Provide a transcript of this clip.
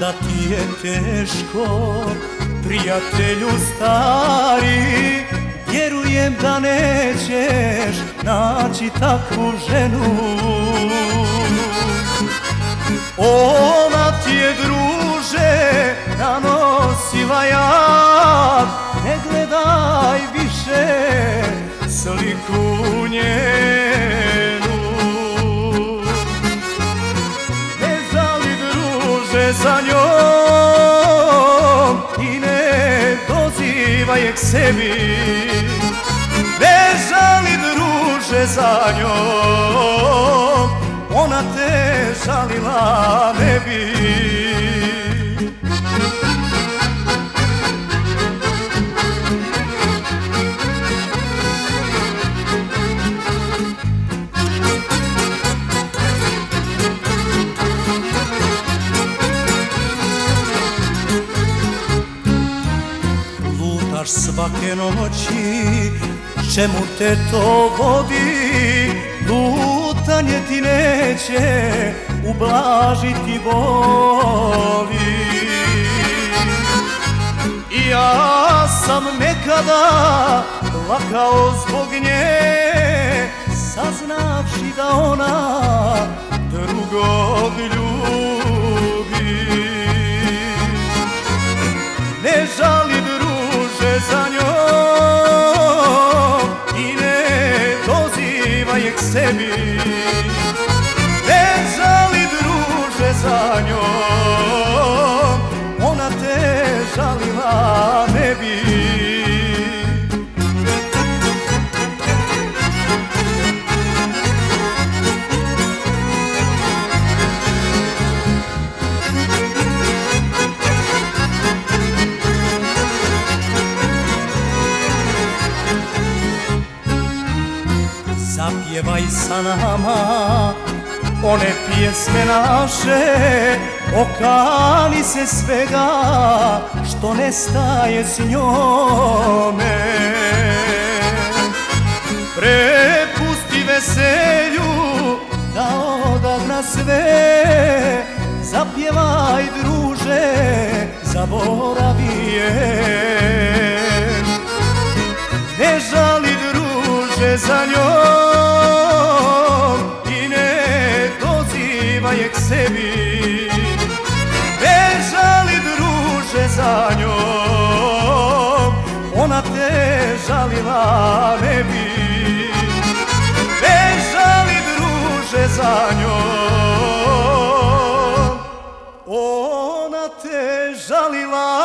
da ti je teško Prijatelju stari Vjerujem da nećeš naći takvu ženu. Ona ti je druže nanosila jad Ne gledaj više sliku njenu sebi Ne žali druže za njom. Ona te žalila ne bi Lutaš svake noći, čemu te to vodi? Lutanje ti neće ublažiti boli ja sam nekada plakao zbog nje Saznavši da ona drugog sebi Ne žali druže za njom. Ona te žalila ne bi Zapjevaj sa nama. One pjesme naše Okani se svega što nestaje s njome. Prepusti veselju da odagna sve Zapjevaj druže, zaboravi je. Ne žali druže za njom žalila ne druže za njom. Ona te žalila